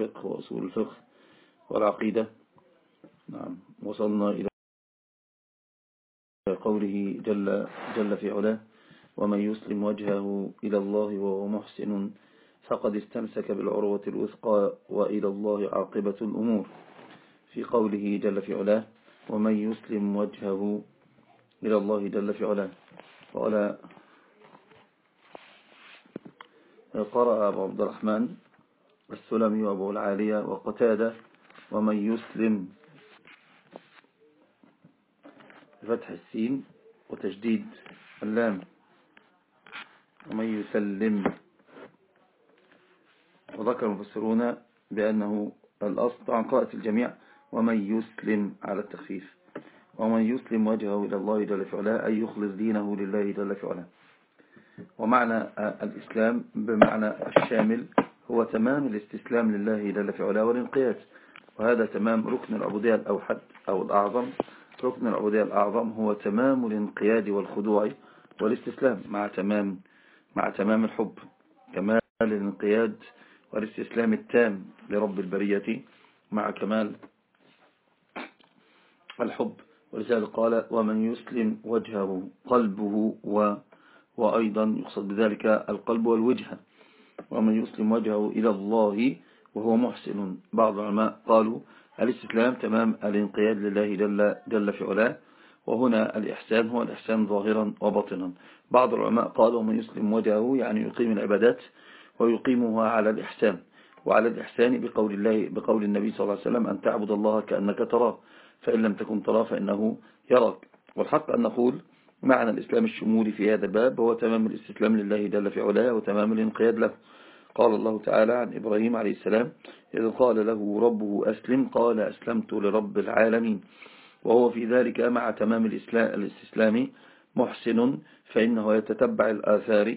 الفقه وأصول الفقه والعقيدة. نعم. وصلنا إلى قوله جل, جل في علاه ومن يسلم وجهه إلى الله وهو محسن فقد استمسك بالعروة الوثقى وإلى الله عاقبة الأمور. في قوله جل في علاه ومن يسلم وجهه إلى الله جل في علاه. قال قرأ أبو عبد الرحمن السلمي وأبو العالية وقتادة ومن يسلم بفتح السين وتجديد اللام ومن يسلم وذكر المفسرون بأنه الأصل عن قراءة الجميع ومن يسلم على التخفيف ومن يسلم وجهه إلى الله جل في علاه أي يخلص دينه لله جل في علاه. ومعنى الإسلام بمعنى الشامل هو تمام الاستسلام لله جل في علاه والانقياد وهذا تمام ركن العبودية الأوحد أو الأعظم. ركن العبودية الأعظم هو تمام الانقياد والخضوع والاستسلام مع تمام مع تمام الحب. كمال الانقياد والاستسلام التام لرب البرية مع كمال الحب. ولذلك قال ومن يسلم وجهه قلبه و وأيضا يقصد بذلك القلب والوجهة ومن يسلم وجهه إلى الله وهو محسن. بعض العلماء قالوا الاستسلام تمام الانقياد لله جل, جل في علاه وهنا الإحسان هو الإحسان ظاهرا وباطنا. بعض العلماء قالوا من يسلم وجهه يعني يقيم العبادات ويقيمها على الإحسان وعلى الإحسان بقول الله بقول النبي صلى الله عليه وسلم أن تعبد الله كأنك تراه فإن لم تكن تراه فإنه يراك. والحق أن نقول معنى الإسلام الشمولي في هذا الباب هو تمام الاستسلام لله جل في علاه وتمام الانقياد له. قال الله تعالى عن إبراهيم عليه السلام إذ قال له ربه أسلم قال أسلمت لرب العالمين. وهو في ذلك مع تمام الاستسلام محسن فإنه يتتبع الآثار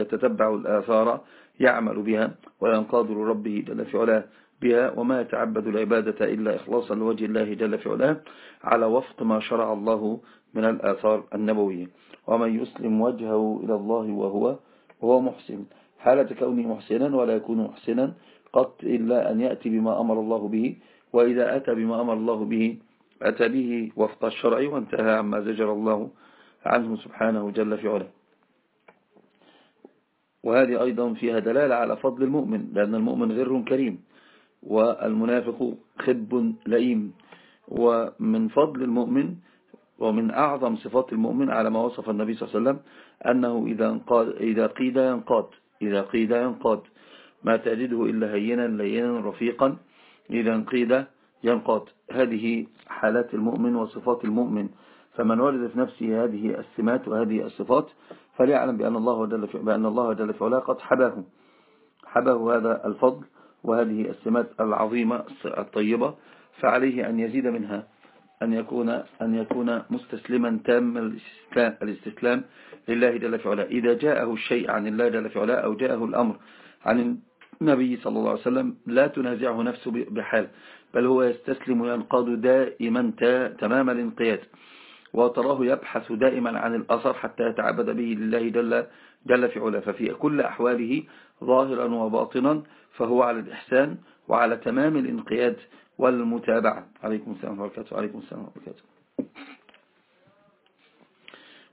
يتتبع الآثار يعمل بها وينقاد لربه جل في علاه بها وما يتعبد العبادة إلا إخلاصا لوجه الله جل في علاه على وفق ما شرع الله من الآثار النبوية. ومن يسلم وجهه إلى الله وهو وهو محسن. حالة كونه محسنا ولا يكون محسنا قط إلا أن يأتي بما أمر الله به. وإذا أتى بما أمر الله به أتى به وفق الشرع وانتهى عما زجر الله عنه سبحانه جل في علاه. وهذه أيضا فيها دلالة على فضل المؤمن لأن المؤمن غر كريم والمنافق خب لئيم. ومن فضل المؤمن ومن أعظم صفات المؤمن على ما وصف النبي صلى الله عليه وسلم أنه إذا, انقاد إذا قيد ينقاد. إذا قيد ينقاد. ما تجده إلا هينا لينا رفيقا. إذا قيد ينقاد. هذه حالات المؤمن وصفات المؤمن. فمن ولد في نفسه هذه السمات وهذه الصفات فليعلم بأن الله جل في بأن الله جل في علاه قد حباه. حباه هذا الفضل وهذه السمات العظيمة الطيبة. فعليه أن يزيد منها. أن يكون أن يكون مستسلما تام الاستسلام لله جل في علاه. إذا جاءه الشيء عن الله جل في علاه أو جاءه الأمر عن النبي صلى الله عليه وسلم لا تنازعه نفسه بحال بل هو يستسلم وينقاد دائما تمام الانقياد وتراه يبحث دائما عن الأثر حتى يتعبد به لله جل, جل في علاه. ففي كل أحواله ظاهرا وباطنا فهو على الإحسان وعلى تمام الانقياد والمتابعة. عليكم السلام وبركاته عليكم السلام وبركاته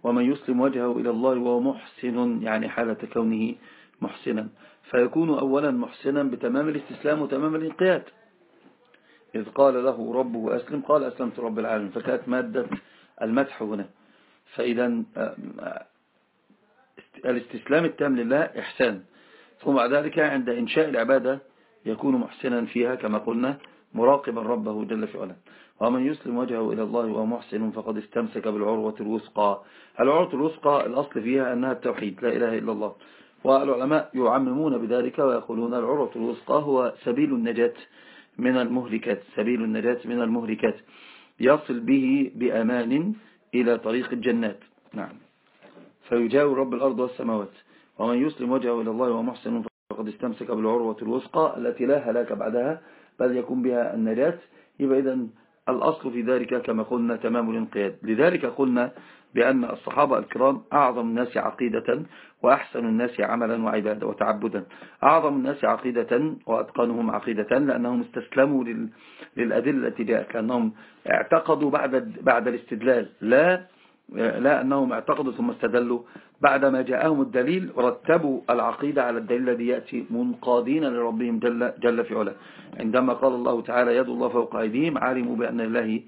ومن يسلم وجهه إلى الله وهو محسن يعني حالة كونه محسنا. فيكون أولا محسنا بتمام الاستسلام وتمام الانقياد. إذ قال له ربه أسلم قال أسلمت رب العالمين. فكانت مادة المدح هنا. فإذا الاستسلام التام لله إحسان. ثم بعد ذلك عند إنشاء العبادة يكون محسنا فيها كما قلنا. مراقبا ربه جل في علاه. ومن يسلم وجهه إلى الله وهو محسن فقد استمسك بالعروة الوثقى. العروة الوثقى الأصل فيها أنها التوحيد لا إله إلا الله. والعلماء يعممون بذلك ويقولون العروة الوثقى هو سبيل النجاة من المهلكات سبيل النجاة من المهلكات. يصل به بأمان إلى طريق الجنات. نعم. فيجاور رب الأرض والسماوات. ومن يسلم وجهه إلى الله ومحسن فقد استمسك بالعروة الوثقى التي لا هلاك بعدها. بل يكون بها النجاة. يبقى إذن والأصل في ذلك كما قلنا تمام الانقياد. لذلك قلنا بأن الصحابة الكرام أعظم الناس عقيدة وأحسن الناس عملا وعبادة وتعبدا. أعظم الناس عقيدة وأتقنهم عقيدة لأنهم استسلموا للأدلة التي جاءت لأنهم اعتقدوا بعد, بعد الاستدلال. لا لا أنهم اعتقدوا ثم استدلوا بعدما جاءهم الدليل رتبوا العقيدة على الدليل الذي يأتي منقادين لربهم جل, جل في علا عندما قال الله تعالى يد الله فوق أيديهم علموا بأن الله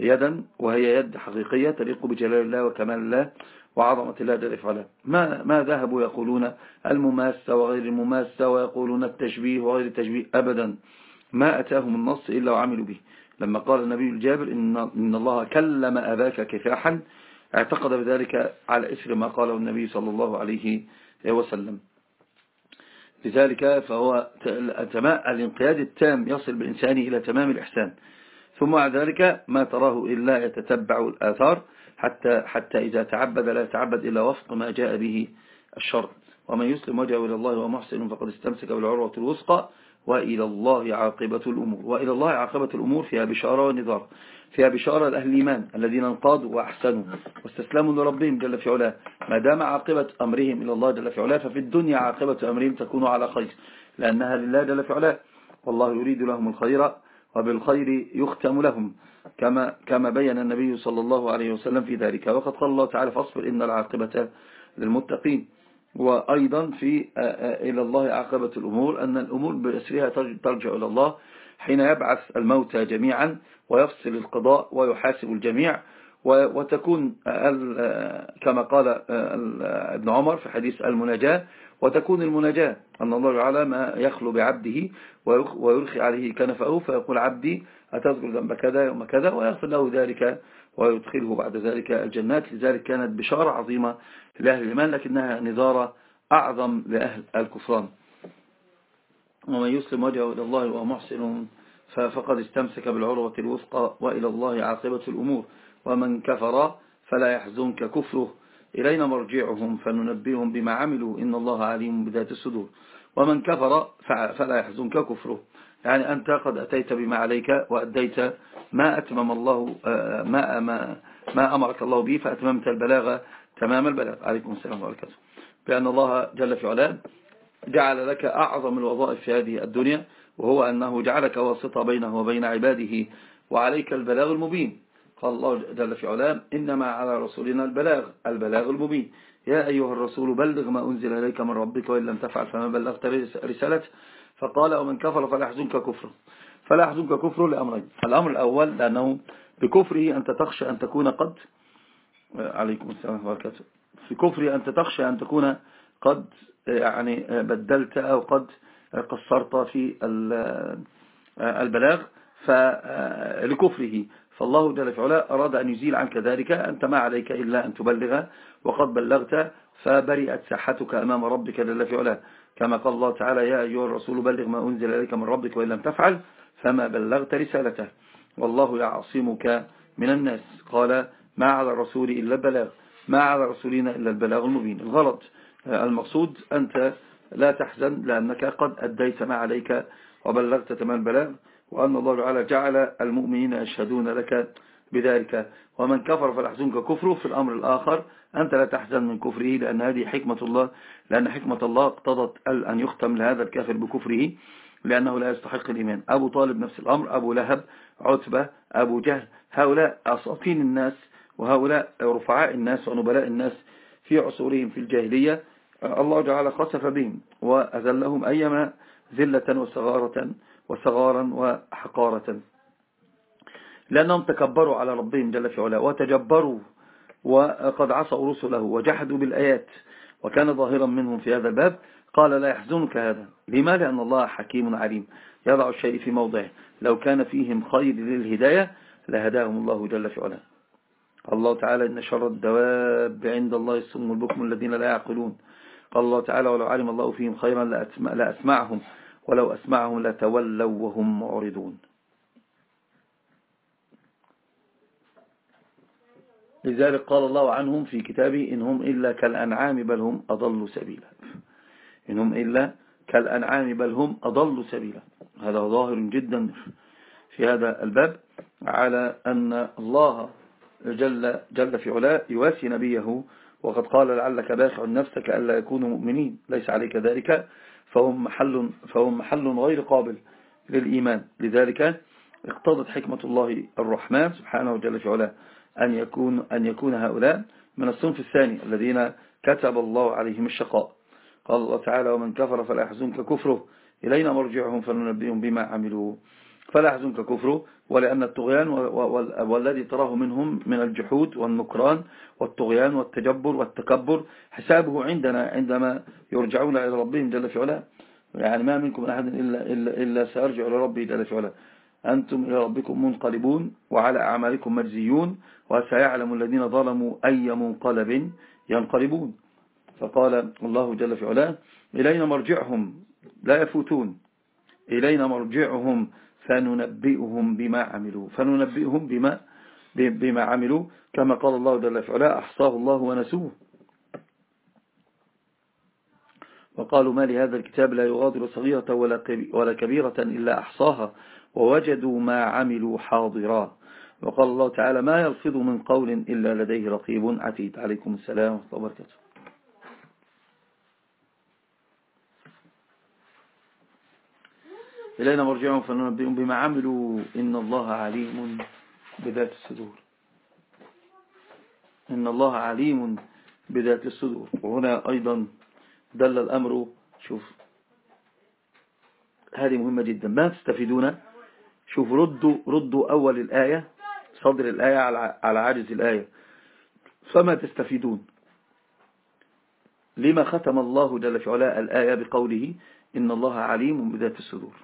يدا وهي يد حقيقية تليق بجلال الله وكمال الله وعظمة الله جل في علا ما, ما ذهبوا يقولون المماسة وغير المماسة ويقولون التشبيه وغير التشبيه؟ أبدا. ما أتاهم النص إلا وعملوا به. لما قال النبي الجابر إن, إن الله كلم أباك كفاحا اعتقد بذلك على إثر ما قاله النبي صلى الله عليه وسلم. لذلك فهو الانقياد التام يصل بالإنسان إلى تمام الإحسان. ثم بعد ذلك ما تراه إلا يتتبع الآثار حتى, حتى إذا تعبد لا يتعبد إلا وفق ما جاء به الشرع. ومن يسلم وجهه إلى الله ومحسن فقد استمسك بالعروة الوثقى وإلى الله عاقبة الأمور. وإلى الله عاقبة الأمور فيها بشارة ونظار فيها بشارة لأهل الإيمان الذين انقادوا وأحسنوا واستسلموا لربهم جل في علاه. ما دام عاقبة أمرهم إلى الله جل في علاه ففي الدنيا عاقبة أمرهم تكون على خير لأنها لله جل في علاه. والله يريد لهم الخير وبالخير يختم لهم كما كما بين النبي صلى الله عليه وسلم في ذلك. وقد قال الله تعالى فاصبر إن العاقبة للمتقين. وأيضا في إلى الله عاقبة الأمور أن الأمور بأسرها ترجع إلى الله. حين يبعث الموتى جميعا ويفصل القضاء ويحاسب الجميع وتكون كما قال ابن عمر في حديث المناجاة وتكون المناجاة أن الله تعالى ما يخلو بعبده ويرخي عليه كنفه فيقول عبدي أتذكر ذنب كذا يوم كذا ويغفر له ذلك ويدخله بعد ذلك الجنات. لذلك كانت بشارة عظيمة لأهل الإيمان لكنها نظارة أعظم لأهل الكفران. ومن يسلم وجهه إلى الله وهو محسن فقد استمسك بالعروة الوثقى وإلى الله عاقبة الأمور. ومن كفر فلا يحزنك كفره. إلينا مرجعهم فننبئهم بما عملوا. إن الله عليم بذات الصدور. ومن كفر فلا يحزنك كفره. يعني أنت قد أتيت بما عليك وأديت ما أتمم الله ما, ما, ما أمرك الله به فأتممت البلاغة تمام البلاغ. عليكم السلام وبركاته بأن الله جل في علام جعل لك أعظم الوظائف في هذه الدنيا وهو أنه جعلك واسطة بينه وبين عباده وعليك البلاغ المبين. قال الله جل في علام إنما على رسولنا البلاغ البلاغ المبين. يا أيها الرسول بلغ ما أنزل إليك من ربك وإن لم تفعل فما بلغت رسالته. فقال ومن كفر فلا يحزنك كفره. فلا يحزنك كفره لأمرين. الأمر الأول لأنه بكفره أنت تخشى أن تكون قد عليكم السلام وبركاته. في كفره أنت تخشى أن تكون قد يعني بدلت أو قد قصرت في البلاغ فلكفره فالله جل في أراد أن يزيل عنك ذلك أنت ما عليك إلا أن تبلغ وقد بلغت فبرئت ساحتك أمام ربك جل في كما قال الله تعالى يا أيها الرسول بلغ ما أنزل إليك من ربك وإن لم تفعل فما بلغت رسالته. والله يعصمك من الناس. قال ما على الرسول إلا البلاغ ما على رسولنا إلا البلاغ المبين. الغلط. المقصود أنت لا تحزن لأنك قد أديت ما عليك وبلغت تمام البلاغ وأن الله تعالى جعل المؤمنين يشهدون لك بذلك. ومن كفر فلحزنك كفره في الأمر الآخر. أنت لا تحزن من كفره لأن هذه حكمة الله لأن حكمة الله اقتضت أن يختم لهذا الكافر بكفره لأنه لا يستحق الإيمان. أبو طالب نفس الأمر أبو لهب عتبة أبو جهل هؤلاء أساطين الناس وهؤلاء رفعاء الناس ونبلاء الناس في عصورهم في الجاهلية. الله تعالى خسف بهم وأذلهم أيما ذلة وصغارة وصغارا وحقارة. لأنهم تكبروا على ربهم جل في علاه وتجبروا وقد عصوا رسله وجحدوا بالآيات وكان ظاهرا منهم في هذا الباب. قال لا يحزنك هذا. لما لأن الله حكيم عليم. يضع الشيء في موضعه. لو كان فيهم خير للهداية لهداهم الله جل في علاه. الله تعالى إن شر الدواب عند الله الصم البكم الذين لا يعقلون. قال الله تعالى ولو علم الله فيهم خيرا لأسمعهم ولو أسمعهم لتولوا وهم معرضون. لذلك قال الله عنهم في كتابه إن هم إلا كالأنعام بل هم أضلوا سبيلا. إن هم إلا كالأنعام بل هم أضلوا سبيلا. هذا ظاهر جدا في هذا الباب على أن الله جل, جل في علاه يواسي نبيه وقد قال لعلك باخع نفسك ألا يكونوا مؤمنين. ليس عليك ذلك. فهم محل, فهم محل غير قابل للإيمان. لذلك اقتضت حكمة الله الرحمن سبحانه جل في علاه أن يكون, أن يكون هؤلاء من الصنف الثاني الذين كتب الله عليهم الشقاء. قال الله تعالى ومن كفر فلا يحزنك كفره. إلينا مرجعهم فننبئهم بما عملوا. فلا يحزنك كفره ولأن الطغيان والذي تراه منهم من الجحود والنكران والطغيان والتجبر والتكبر حسابه عندنا عندما يرجعون إلى ربهم جل في علاه. يعني ما منكم من أحد إلا, إلا, إلا سيرجع إلى ربه جل في علاه. أنتم إلى ربكم منقلبون وعلى أعمالكم مجزيون وسيعلم الذين ظلموا أي منقلب ينقلبون. فقال الله جل في علاه إلينا مرجعهم لا يفوتون. إلينا مرجعهم. فننبئهم بما عملوا. فننبئهم بما بما عملوا. كما قال الله جل في علاه أحصاه الله ونسوه. وقالوا ما لهذا الكتاب لا يغادر صغيرة ولا كبيرة إلا أحصاها. ووجدوا ما عملوا حاضرا. وقال الله تعالى ما يلفظ من قول إلا لديه رقيب عتيد. عليكم السلام ورحمة الله وبركاته. إلينا مرجعهم فننبئهم بما عملوا. إن الله عليم بذات الصدور. إن الله عليم بذات الصدور. وهنا أيضا دل الأمر. شوف هذه مهمة جدا. ما تستفيدون؟ شوف ردوا ردوا أول الآية صدر الآية على عاجز الآية. فما تستفيدون؟ لما ختم الله جل في علاء الآية بقوله إن الله عليم بذات الصدور.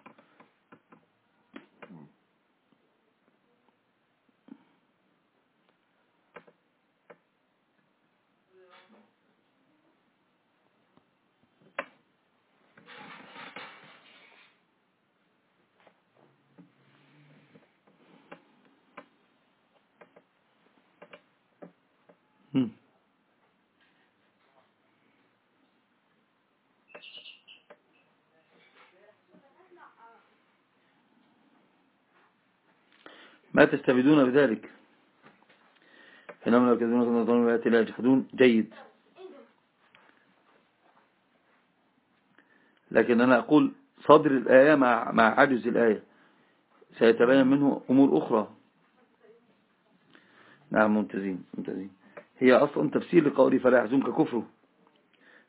ما تستفيدون بذلك. إنهم لو كذبون كما ظنوا بآيات لا يجحدون جيد. لكن أنا أقول صدر الآية مع, مع عجز الآية. سيتبين منه أمور أخرى. نعم ممتازين ممتازين. هي أصلا تفسير لقولي فلا يحزنك كفره.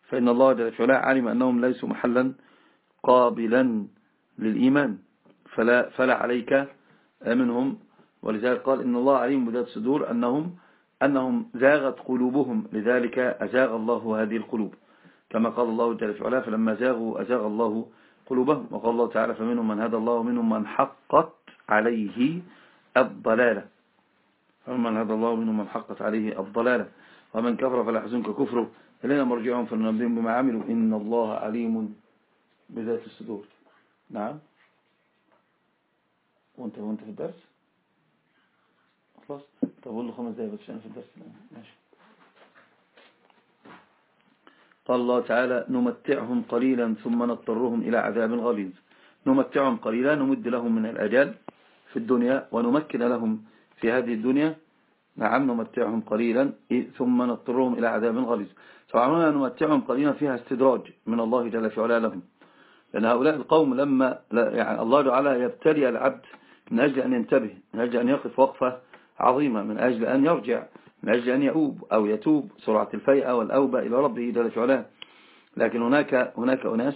فإن الله جل وعلا علم أنهم ليسوا محلا قابلا للإيمان. فلا, فلا عليك منهم ولذلك قال إن الله عليم بذات الصدور أنهم أنهم زاغت قلوبهم. لذلك أزاغ الله هذه القلوب. كما قال الله جل وعلا فلما زاغوا أزاغ الله قلوبهم. وقال الله تعالى فمنهم من هدى الله ومنهم من حقت عليه الضلالة. فمن هدى الله ومنهم من حقت عليه الضلالة. ومن كفر فلا يحزنك كفره. إلينا مرجعهم فلنبدهم بما عملوا. إن الله عليم بذات الصدور. نعم. وانت وانت في الدرس؟ خلاص. طب قول له خمس دقايق بس أنا في الدرس. ماشي. قال الله تعالى نمتعهم قليلا ثم نضطرهم إلى عذاب غليظ. نمتعهم قليلا نمد لهم من الأجال في الدنيا ونمكن لهم في هذه الدنيا. نعم نمتعهم قليلا ثم نضطرهم إلى عذاب غليظ. طبعا نمتعهم قليلا فيها استدراج من الله جل في علا لهم. لأن هؤلاء القوم لما يعني الله تعالى يبتلي العبد من أجل أن ينتبه من أجل أن يقف وقفة عظيمة من أجل أن يرجع من أجل أن يؤوب أو يتوب سرعة الفيئة والأوبة إلى ربه جل وعلا. لكن هناك هناك أناس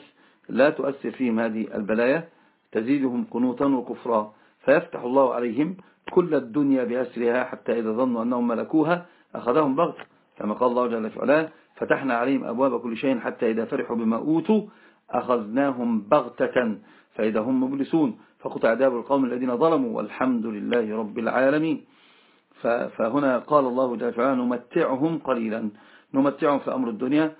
لا تؤثر فيهم هذه البلايا تزيدهم قنوطا وكفرا. فيفتح الله عليهم كل الدنيا بأسرها حتى إذا ظنوا أنهم ملكوها أخذهم بغت كما قال الله جل وعلا فتحنا عليهم أبواب كل شيء حتى إذا فرحوا بما أوتوا أخذناهم بغتة. فإذا هم مبلسون فقطع داب القوم الذين ظلموا والحمد لله رب العالمين. فهنا قال الله جل وعلا نمتعهم قليلا. نمتعهم في أمر الدنيا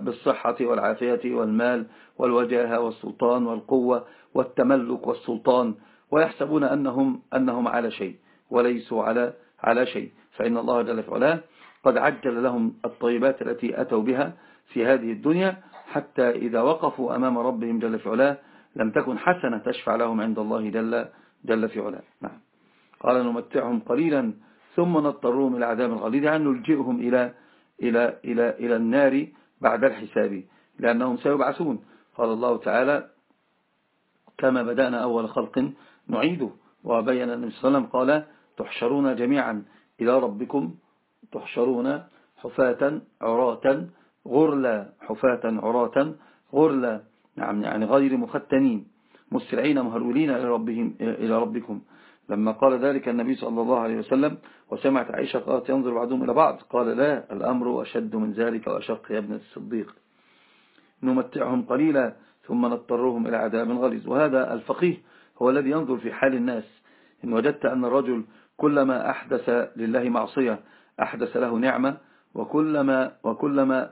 بالصحة والعافية والمال والوجاهة والسلطان والقوة والتملك والسلطان. ويحسبون أنهم, أنهم على شيء وليسوا على على شيء. فإن الله جل وعلا قد عجل لهم الطيبات التي أتوا بها في هذه الدنيا حتى إذا وقفوا أمام ربهم جل وعلا لم تكن حسنة تشفع لهم عند الله جل جل في علاه نعم. قال نمتعهم قليلا ثم نضطرهم إلى عذاب غليظ يعني نلجئهم إلى, إلى, إلى, إلى النار بعد الحساب لأنهم سيبعثون. قال الله تعالى كما بدأنا أول خلق نعيده وبين النبي صلى الله عليه وسلم قال تحشرون جميعا إلى ربكم تحشرون حفاة عراة غرلا حفاة عراة غرلا نعم يعني غير مختنين مسرعين مهرولين إلى, ربهم إلى ربكم. لما قال ذلك النبي صلى الله عليه وسلم وسمعت عائشة قالت ينظر بعضهم إلى بعض. قال لا الأمر أشد من ذلك وأشق يا ابن الصديق. نمتعهم قليلا ثم نضطرهم إلى عذاب غليظ. وهذا الفقيه هو الذي ينظر في حال الناس. إن وجدت أن الرجل كلما أحدث لله معصية أحدث له نعمة وكلما, وكلما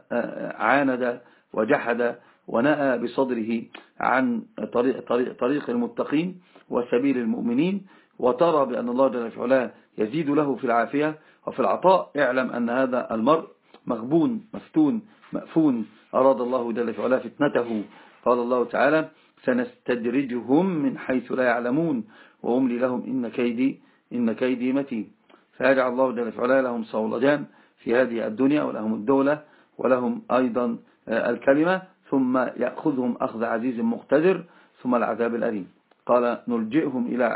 عاند وجحد ونأى بصدره عن طريق, طريق, طريق المتقين وسبيل المؤمنين وترى بأن الله جل في علاه يزيد له في العافية وفي العطاء. اعلم أن هذا المرء مغبون مفتون مأفون. أراد الله جل في علاه فتنته. قال الله تعالى سنستدرجهم من حيث لا يعلمون. وأملي لهم إن كيدي, إن كيدي متين. فيجعل الله جل في علاه لهم صولجان في هذه الدنيا ولهم الدولة ولهم أيضا الكلمة. ثم يأخذهم أخذ عزيز مقتدر ثم العذاب الأليم. قال نلجئهم إلى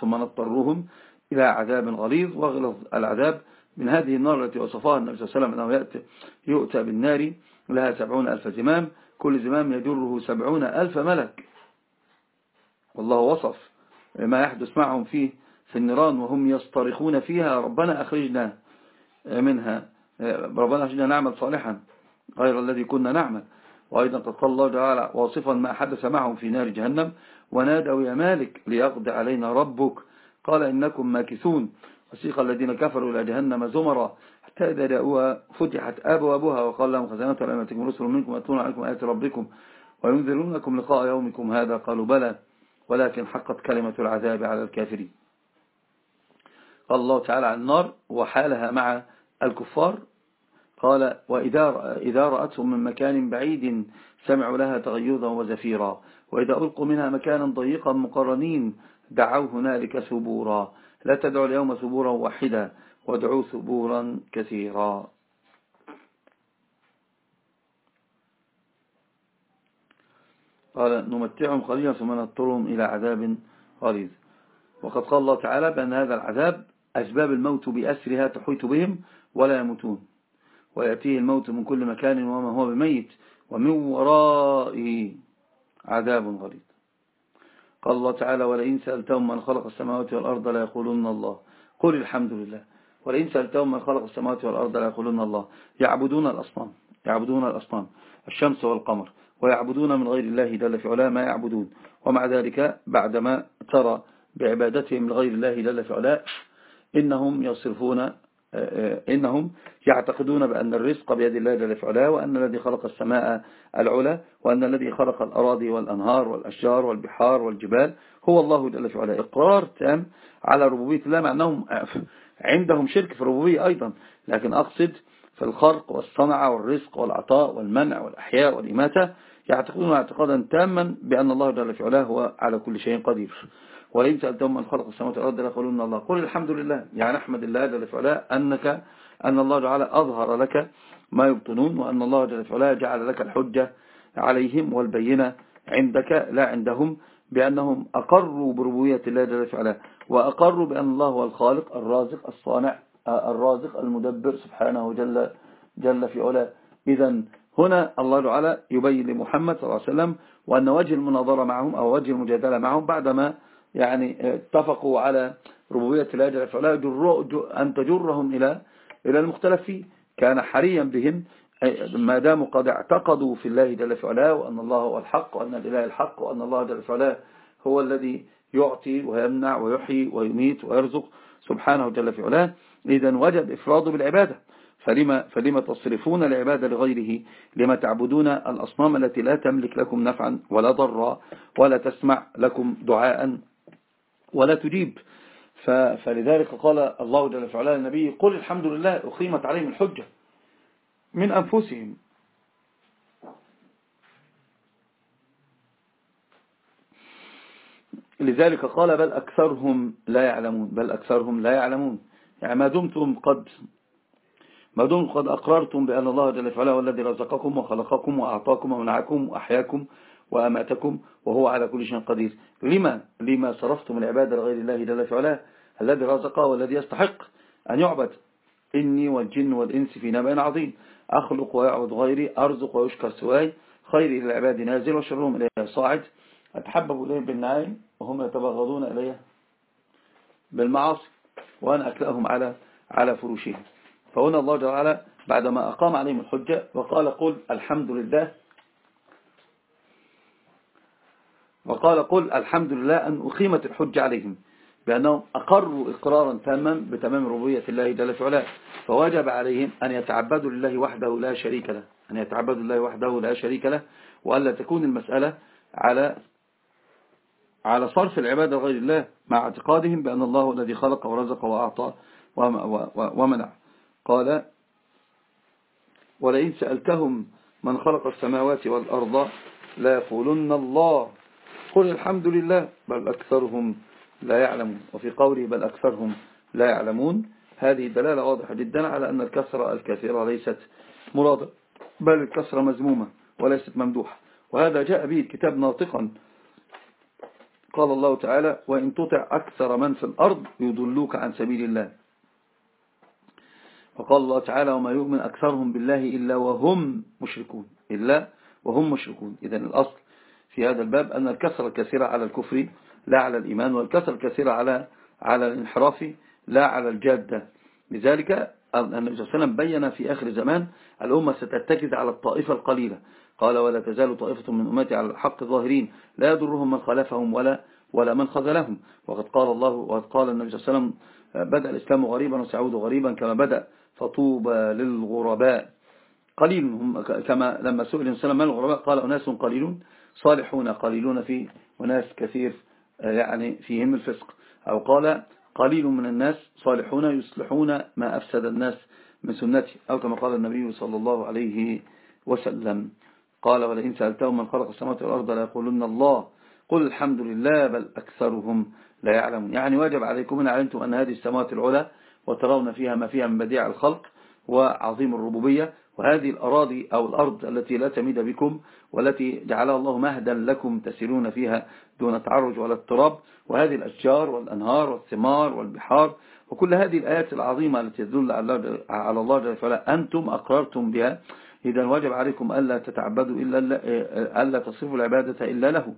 ثم نضطرهم إلى عذاب غليظ واغلظ العذاب من هذه النار التي وصفها النبي صلى الله عليه وسلم أنه يأتي يؤتى بالنار لها سبعون ألف زمام كل زمام يجره سبعون ألف ملك والله وصف ما يحدث معهم فيه في النيران وهم يصطرخون فيها ربنا أخرجنا منها ربنا أخرجنا نعمل صالحا غير الذي كنا نعمل. وأيضا قد قال الله تعالى واصفا ما حدث معهم في نار جهنم ونادوا يا مالك ليقضي علينا ربك. قال إنكم ماكثون. وسيق الذين كفروا إلى جهنم زمرا حتى إذا جاءوها فتحت أبوابها وقال لهم خزانتها لما تكون رسل منكم أتون عليكم آيات ربكم وينذرونكم لقاء يومكم هذا. قالوا بلى ولكن حقت كلمة العذاب على الكافرين. قال الله تعالى عن النار وحالها مع الكفار قال وإذا إذا رأتهم من مكان بعيد سمعوا لها تغيظا وزفيرا وإذا ألقوا منها مكانا ضيقا مقرنين دعوا هنالك ثبورا. لا تدعوا اليوم ثبورا واحدا وادعوا ثبورا كثيرا. قال نمتعهم قليلا ثم نضطرهم إلى عذاب غليظ. وقد قال الله تعالى بأن هذا العذاب أسباب الموت بأسرها تحيط بهم ولا يموتون. ويأتيه الموت من كل مكان وما هو بميت ومن ورائه عذاب غليظ. قال الله تعالى ولئن سألتهم من خلق السماوات والأرض لا يقولون الله قل الحمد لله. ولئن سألتهم من خلق السماوات والأرض لا يقولون الله يعبدون الأصنام يعبدون الأصنام الشمس والقمر ويعبدون من غير الله جل في علاه ما يعبدون. ومع ذلك بعدما ترى بعبادتهم لغير الله جل في علاه إنهم يصرفون إنهم يعتقدون بأن الرزق بيد الله جل في علاه وأن الذي خلق السماء العلا وأن الذي خلق الأراضي والأنهار والأشجار والبحار والجبال هو الله جل في علاه إقرار تام على ربوبية الله مع أنهم عندهم شرك في الربوبية أيضا لكن أقصد في الخلق والصنعة والرزق والعطاء والمنع والأحياء والإماتة يعتقدون اعتقادا تاما بأن الله جل في علاه هو على كل شيء قدير. ولئن سألتهم من خلق السماوات والأرض ليقولون الله. قل الحمد لله. يعني أحمد الله جل في علاه أنك أن الله جعل أظهر لك ما يبطنون وأن الله جل في علاه جعل لك الحجة عليهم والبينة عندك لا عندهم بأنهم أقروا بربوية الله جل في علاه. وأقروا بأن الله هو الخالق الرازق الصانع الرازق المدبر سبحانه جل, جل في علاه. إذا هنا الله تعالى يبين لمحمد صلى الله عليه وسلم وأن وجه المناظرة معهم أو وجه المجادلة معهم بعدما يعني اتفقوا على ربوبية الله جل وعلا أن تجرهم إلى إلى المختلف فيه. كان حريا بهم ما داموا قد اعتقدوا في الله جل وعلا وأن الله هو الحق وأن الإله الحق وأن الله جل وعلا هو الذي يعطي ويمنع ويحيي ويميت ويرزق سبحانه جل وعلا إذا وجب إفراده بالعبادة. فلما, فلما تصرفون العبادة لغيره؟ لما تعبدون الأصنام التي لا تملك لكم نفعا ولا ضرا ولا تسمع لكم دعاء؟ ولا تجيب. فلذلك قال الله جل وعلا للنبي قل الحمد لله أقيمت عليهم الحجة من أنفسهم. لذلك قال بل أكثرهم لا يعلمون بل أكثرهم لا يعلمون. يعني ما دمتم قد ما دمتم قد أقررتم بأن الله جل وعلا هو الذي رزقكم وخلقكم وأعطاكم ومنعكم وأحياكم وأماتكم وهو على كل شيء قدير. لما؟ لما صرفتم العبادة لغير الله جل وعلا الذي رزقه والذي يستحق أن يعبد. إني والجن والإنس في نبأ عظيم. أخلق ويعبد غيري أرزق ويشكر سواي. خير إلى العباد نازل وشرهم إليه صاعد. أتحبب إليه بالنعيم وهم يتبغضون إليه بالمعاصي وأنا أكلأهم على على فروشهم. فهنا الله جل وعلا بعدما أقام عليهم الحجة وقال قل الحمد لله وقال قل الحمد لله أن أقيمت الحجة عليهم بأنهم أقروا إقرارا تاما بتمام ربوية الله جل وعلا. فوجب عليهم أن يتعبدوا لله وحده لا شريك له أن يتعبدوا لله وحده لا شريك له وألا تكون المسألة على على صرف العبادة غير الله مع اعتقادهم بأن الله الذي خلق ورزق وأعطى ومنع. قال ولئن سألتهم من خلق السماوات والأرض لا يقولن الله قل الحمد لله بل أكثرهم لا يعلمون. وفي قوله بل أكثرهم لا يعلمون هذه دلالة واضحة جدا على أن الكسرة الكثيرة ليست مرادة بل الكسرة مزمومة وليست ممدوحة. وهذا جاء به الكتاب ناطقا. قال الله تعالى وإن تطع أكثر من في الأرض يضلوك عن سبيل الله. وقال الله تعالى وما يؤمن أكثرهم بالله إلا وهم مشركون إلا وهم مشركون. إذن الأصل في هذا الباب أن الكسر الكثيرة على الكفر لا على الإيمان والكسر الكثيرة على على الانحراف لا على الجادة. لذلك النبي صلى الله عليه وسلم بين في آخر زمان الأمة ستتكز على الطائفة القليلة. قال ولا تزال طائفة من أمتي على الحق ظاهرين لا يضرهم من خالفهم ولا ولا من خذلهم. وقد قال الله وقد قال النبي صلى الله عليه وسلم بدأ الإسلام غريبا وسيعود غريبا كما بدأ فطوبى للغرباء. قليل هم كما لما سئل الإنسان من الغرباء؟ قال أناس قليلون. صالحون قليلون في وناس كثير يعني فيهم الفسق. أو قال قليل من الناس صالحون يصلحون ما أفسد الناس من سنته أو كما قال النبي صلى الله عليه وسلم. قال ولئن سألتهم من خلق السماوات والأرض لا يقولون الله. قل الحمد لله بل أكثرهم لا يعلمون. يعني واجب عليكم أن علمتم أن هذه السماوات العلى وترون فيها ما فيها من بديع الخلق وعظيم الربوبية وهذه الأراضي أو الأرض التي لا تميد بكم والتي جعلها الله مهدا لكم تسيرون فيها دون تعرج ولا اضطراب وهذه الأشجار والأنهار والثمار والبحار وكل هذه الآيات العظيمة التي تدل على الله جل وعلا أنتم أقررتم بها. إذا واجب عليكم ألا تتعبدوا إلا ألا تصرفوا العبادة إلا له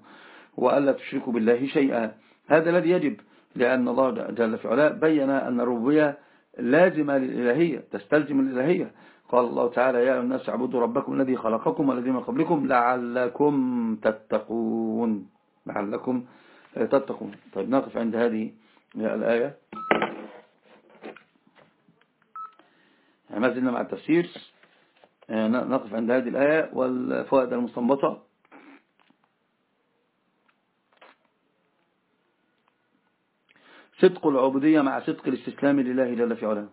وألا تشركوا بالله شيئا. هذا الذي يجب لأن الله جل وعلا بين أن الربوبية لازمة للإلهية تستلزم الإلهية. قال الله تعالى يا الناس اعبدوا ربكم الذي خلقكم والذي من قبلكم لعلكم تتقون. لعلكم تتقون. طيب نقف عند هذه الآية. يعني ما زلنا مع التفسير. نقف عند هذه الآية والفوائد المستنبطة. صدق العبودية مع صدق الاستسلام لله جل في علاه.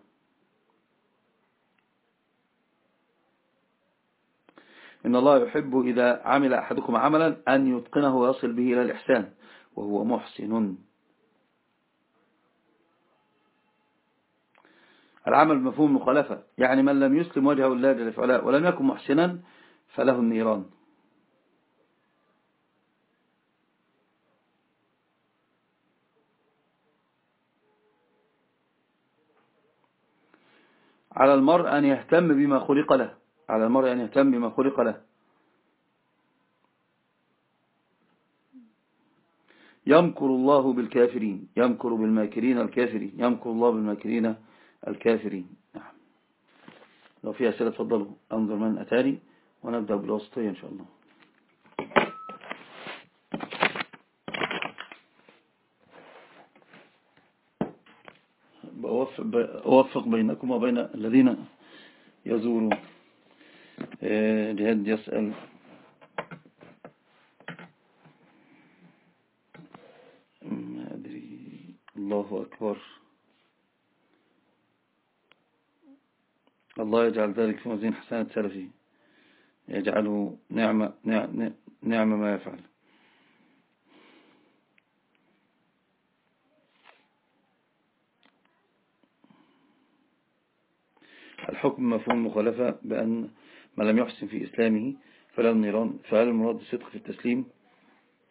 إن الله يحب إذا عمل أحدكم عملا أن يتقنه ويصل به إلى الإحسان وهو محسن. العمل بمفهوم مخالفة يعني من لم يسلم وجهه الله جل في علاه ولم يكن محسنا فله النيران. على المرء أن يهتم بما خلق له. على المرء أن يهتم بما خلق له. يمكر الله بالكافرين يمكر بالماكرين الكافرين يمكر الله بالماكرين الكافرين. نعم. لو في أسئلة تفضلوا. أنظر من أتاني ونبدأ بالوسطية إن شاء الله. أوفق بينكم وبين الذين يزورون. آه، جهاد يسأل. ما أدري. الله أكبر. الله يجعل ذلك في مزين حسنة السلفي يجعله نعمة, نعمة نعم ما يفعل. الحكم مفهوم مخالفة بأن ما لم يحسن في إسلامه فلا النيران فهل المراد الصدق في التسليم؟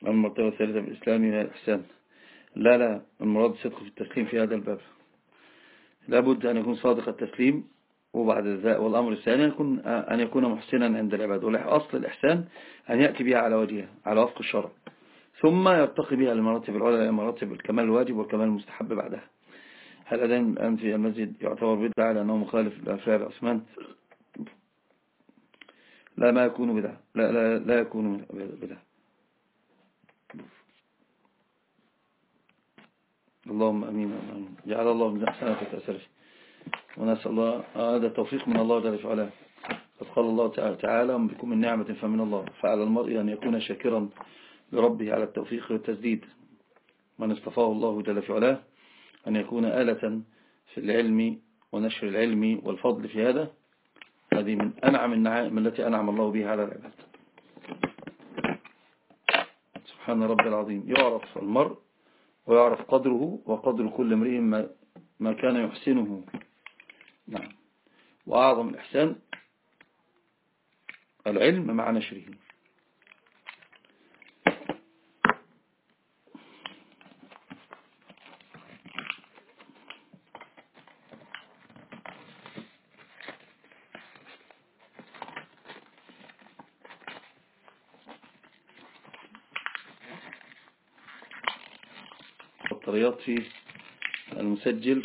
المرتبة الثالثة في الإسلام هي الإحسان. لا لا المراد الصدق في التسليم في هذا الباب. لابد أن يكون صادق التسليم وبعد ذلك والأمر الثاني يكون أن يكون محسنا عند العباد والأصل الإحسان أن يأتي بها على وجهها على وفق الشرع. ثم يرتقي بها لمراتب العلى لمراتب الكمال الواجب والكمال المستحب بعدها. هل أذان الآن في المسجد يعتبر بدعة لأنه مخالف لفعل عثمان؟ لا ما يكون بدعة. لا, لا, لا يكون بدعة. اللهم أمين. أمين جعل الله من أحسنة تأسره ونسأل الله هذا توفيق من الله جل وعلا. قد قال الله تعالى بكم من نعمة فمن الله. فعلى المرء أن يكون شاكرا لربه على التوفيق والتسديد. من اصطفاه الله جل وعلا أن يكون آلة في العلم ونشر العلم والفضل في هذا. هذه من أنعم النعائم التي أنعم الله بها على العباد. سبحان رب العظيم. يعرف المرء ويعرف قدره وقدر كل امرئ ما كان يحسنه. نعم. وأعظم الإحسان العلم مع نشره. في المسجل.